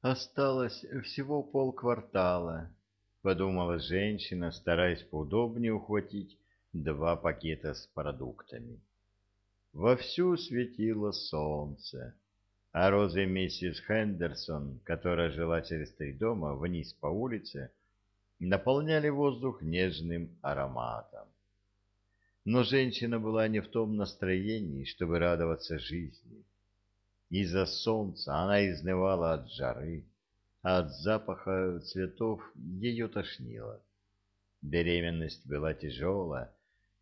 Осталось всего полквартала, подумала женщина, стараясь поудобнее ухватить два пакета с продуктами. Вовсю светило солнце, а розы миссис Хендерсон, которая жила через три дома вниз по улице, наполняли воздух нежным ароматом. Но женщина была не в том настроении, чтобы радоваться жизни. Из-за солнца она изнывала от жары, а от запаха цветов ее тошнило. Беременность была тяжелая,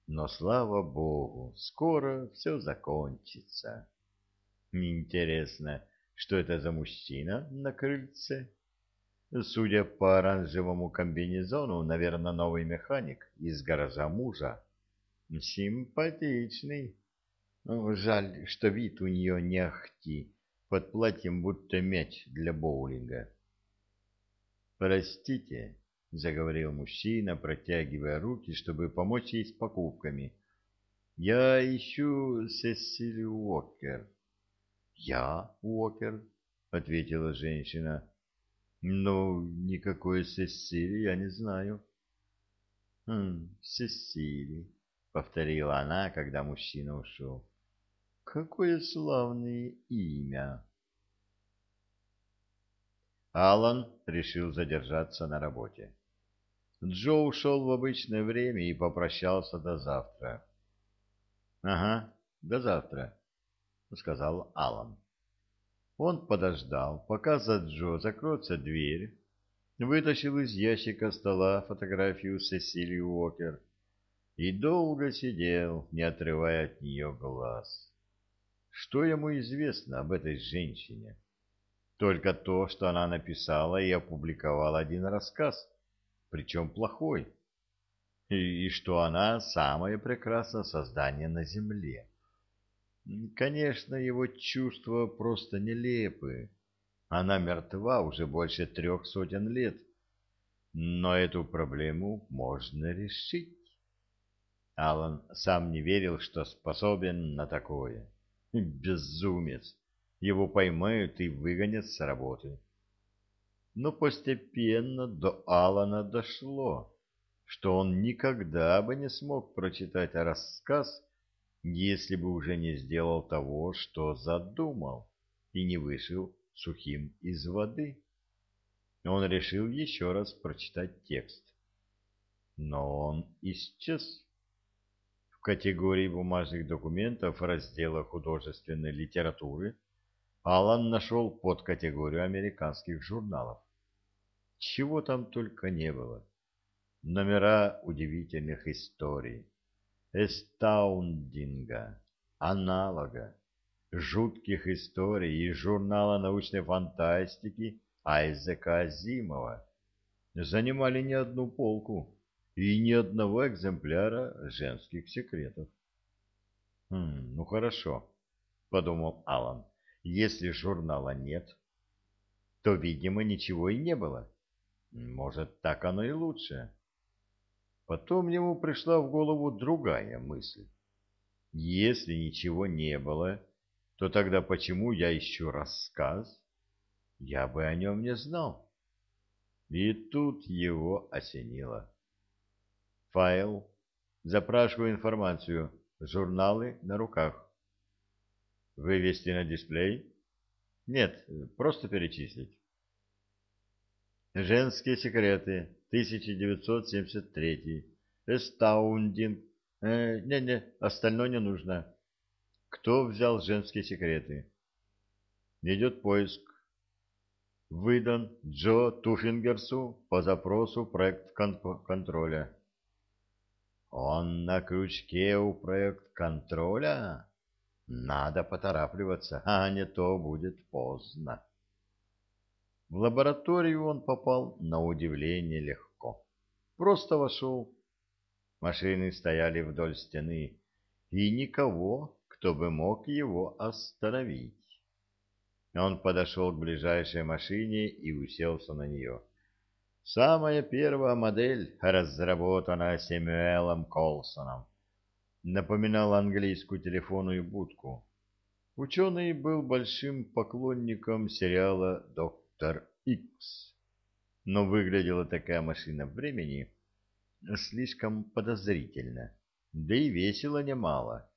но, слава богу, скоро все закончится. Интересно, что это за мужчина на крыльце? Судя по оранжевому комбинезону, наверное, новый механик из гаража мужа. Симпатичный. Жаль, что вид у нее не ахти, под платьем будто мяч для боулинга. «Простите», — заговорил мужчина, протягивая руки, чтобы помочь ей с покупками. «Я ищу Сесилию Уокер». «Я Уокер?» — ответила женщина. «Ну, никакой Сесилии я не знаю». «Хм, Сесилия», — повторила она, когда мужчина ушел. «Какое славное имя!» Алан решил задержаться на работе. Джо ушел в обычное время и попрощался до завтра. — Ага, до завтра, — сказал Алан. Он подождал, пока за Джо закроется дверь, вытащил из ящика стола фотографию Сесилии Уокер и долго сидел, не отрывая от нее глаз. Что ему известно об этой женщине? Только то, что она написала и опубликовала один рассказ, причем плохой, и, и что она самое прекрасное создание на Земле. Конечно, его чувства просто нелепы. Она мертва уже больше трех сотен лет, но эту проблему можно решить. Алан сам не верил, что способен на такое. Безумец! Его поймают и выгонят с работы. Но постепенно до Алана дошло, что он никогда бы не смог прочитать рассказ, если бы уже не сделал того, что задумал, и не вышел сухим из воды. Он решил еще раз прочитать текст. Но он исчез категории бумажных документов раздела художественной литературы Алан нашел подкатегорию американских журналов. Чего там только не было. Номера удивительных историй, эстаундинга, аналога, жутких историй из журнала научной фантастики Айзека Азимова занимали не одну полку и ни одного экземпляра женских секретов. «Хм, ну хорошо», — подумал Алан, — «если журнала нет, то, видимо, ничего и не было. Может, так оно и лучше». Потом ему пришла в голову другая мысль. Если ничего не было, то тогда почему я ищу рассказ? Я бы о нем не знал. И тут его осенило. Файл. Запрашиваю информацию. Журналы на руках. Вывести на дисплей? Нет, просто перечислить. Женские секреты. 1973. Эстаундинг. Э, не-не, остальное не нужно. Кто взял женские секреты? Идет поиск. Выдан Джо Туфингерсу по запросу проект контроля. Он на крючке у проект контроля? Надо поторапливаться, а не то будет поздно. В лабораторию он попал на удивление легко. Просто вошел. Машины стояли вдоль стены, и никого, кто бы мог его остановить. Он подошел к ближайшей машине и уселся на нее. Самая первая модель, разработанная Сэмюэлом Колсоном, напоминала английскую телефонную будку. Ученый был большим поклонником сериала «Доктор Икс. Но выглядела такая машина времени слишком подозрительно, да и весила немало.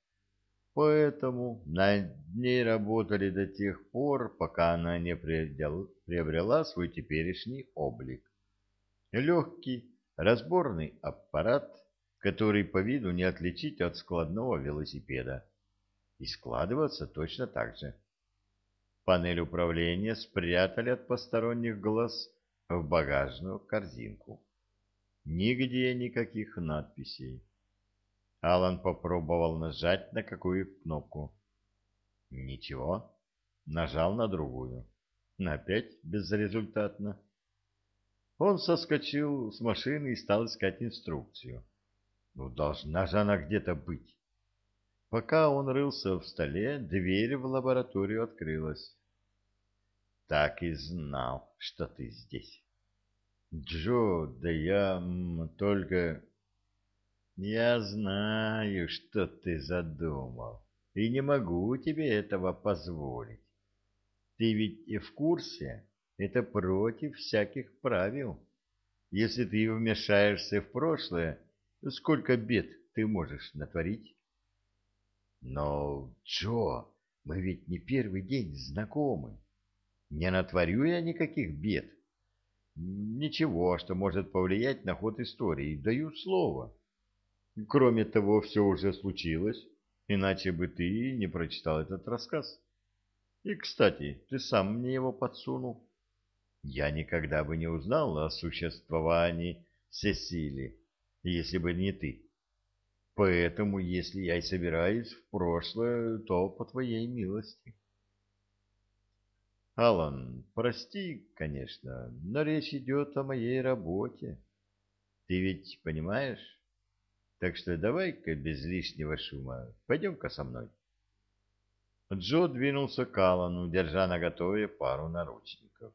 Поэтому над ней работали до тех пор, пока она не приобрела свой теперешний облик. Легкий разборный аппарат, который по виду не отличить от складного велосипеда, и складываться точно так же. Панель управления спрятали от посторонних глаз в багажную корзинку. Нигде никаких надписей. Алан попробовал нажать на какую кнопку. Ничего. Нажал на другую. Опять безрезультатно. Он соскочил с машины и стал искать инструкцию. Ну, должна же она где-то быть. Пока он рылся в столе, дверь в лабораторию открылась. Так и знал, что ты здесь. Джо, да я только... Я знаю, что ты задумал, и не могу тебе этого позволить. Ты ведь и в курсе, это против всяких правил. Если ты вмешаешься в прошлое, сколько бед ты можешь натворить? Но, Джо, мы ведь не первый день знакомы. Не натворю я никаких бед. Ничего, что может повлиять на ход истории, даю слово. Кроме того, все уже случилось, иначе бы ты не прочитал этот рассказ. И, кстати, ты сам мне его подсунул. Я никогда бы не узнал о существовании Сесили, если бы не ты. Поэтому, если я и собираюсь в прошлое, то по твоей милости. Алан, прости, конечно, но речь идет о моей работе. Ты ведь понимаешь? Так что давай-ка без лишнего шума. Пойдем-ка со мной. Джо двинулся к Алану, держа наготове пару наручников.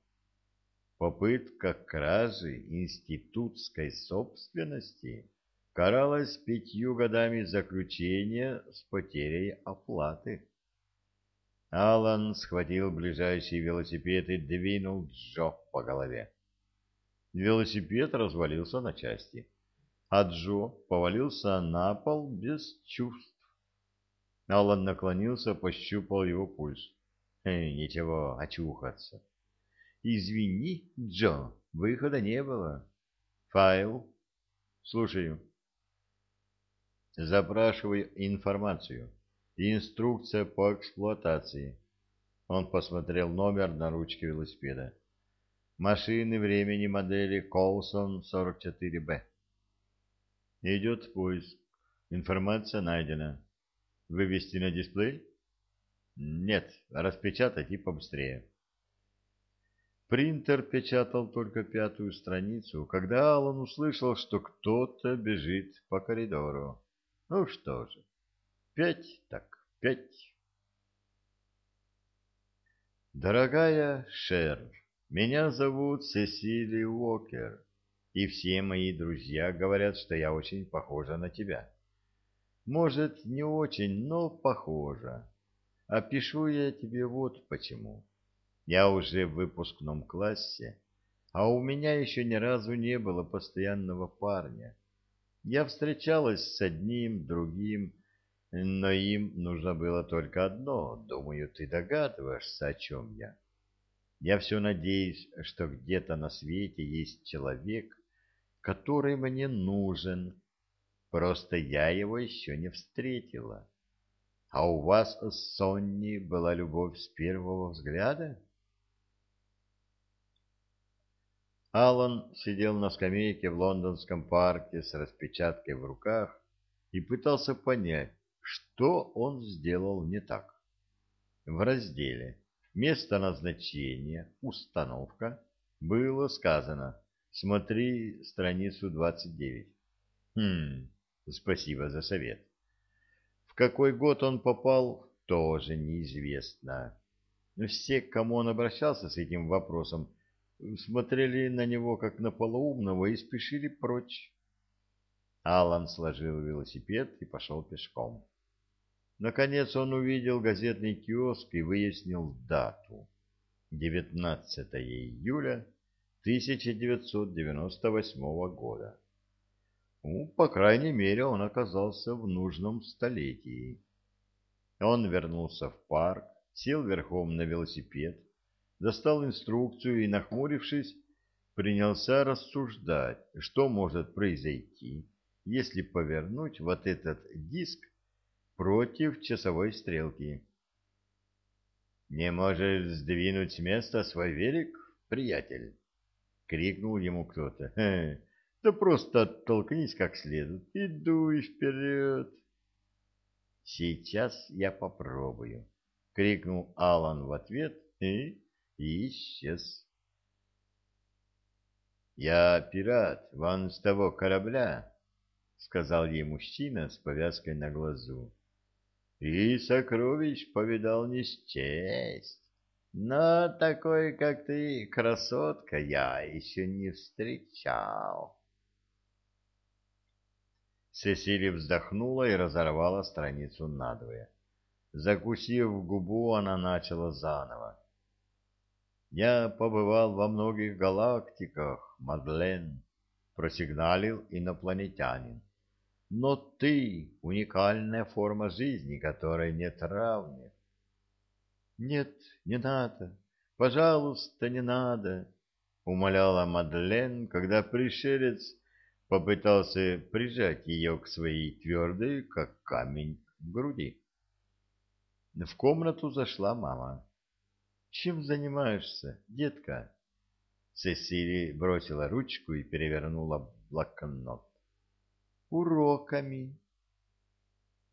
Попытка кражи институтской собственности каралась пятью годами заключения с потерей оплаты. Алан схватил ближайший велосипед и двинул Джо по голове. Велосипед развалился на части, а Джо повалился на пол без чувств. Алан наклонился, пощупал его пульс. Эй, ничего, очухаться. Извини, Джо, выхода не было. Файл. Слушаю. Запрашиваю информацию. Инструкция по эксплуатации. Он посмотрел номер на ручке велосипеда. Машины времени модели Колсон 44Б. Идет поиск. Информация найдена. Вывести на дисплей? Нет, распечатать и побыстрее. Принтер печатал только пятую страницу, когда Аллан услышал, что кто-то бежит по коридору. Ну что же, Пять так пять. Дорогая Шер, меня зовут Сесили Уокер, и все мои друзья говорят, что я очень похожа на тебя. Может, не очень, но похожа. А пишу я тебе вот почему. Я уже в выпускном классе, а у меня еще ни разу не было постоянного парня. Я встречалась с одним, другим, но им нужно было только одно. Думаю, ты догадываешься, о чем я. Я все надеюсь, что где-то на свете есть человек, который мне нужен. Просто я его еще не встретила. А у вас с Сонни была любовь с первого взгляда? Алан сидел на скамейке в лондонском парке с распечаткой в руках и пытался понять, что он сделал не так? В разделе «Место назначения. Установка» было сказано «Смотри страницу 29». Хм, спасибо за совет. В какой год он попал, тоже неизвестно. Все, к кому он обращался с этим вопросом, смотрели на него как на полоумного и спешили прочь. Алан сложил велосипед и пошел пешком. Наконец он увидел газетный киоск и выяснил дату. 19 июля 1998 года. Ну, по крайней мере, он оказался в нужном столетии. Он вернулся в парк, сел верхом на велосипед, достал инструкцию и, нахмурившись, принялся рассуждать, что может произойти, если повернуть вот этот диск против часовой стрелки. «Не можешь сдвинуть с места свой велик, приятель?» — крикнул ему кто-то. «Да просто оттолкнись как следует и дуй вперед!» «Сейчас я попробую!» — крикнул Алан в ответ и, и исчез. «Я пират, вон с того корабля», — сказал ей мужчина с повязкой на глазу. «И сокровищ повидал не счесть, но такой, как ты, красотка, я еще не встречал». Сесилия вздохнула и разорвала страницу надвое. Закусив губу, она начала заново. «Я побывал во многих галактиках, Мадлен», — просигналил инопланетянин. «Но ты — уникальная форма жизни, которой нет равных». «Нет, не надо, пожалуйста, не надо», — умоляла Мадлен, когда пришелец попытался прижать ее к своей твердой, как камень, груди. В комнату зашла мама. Чем занимаешься, детка? Сесилия бросила ручку и перевернула блокнот. Уроками.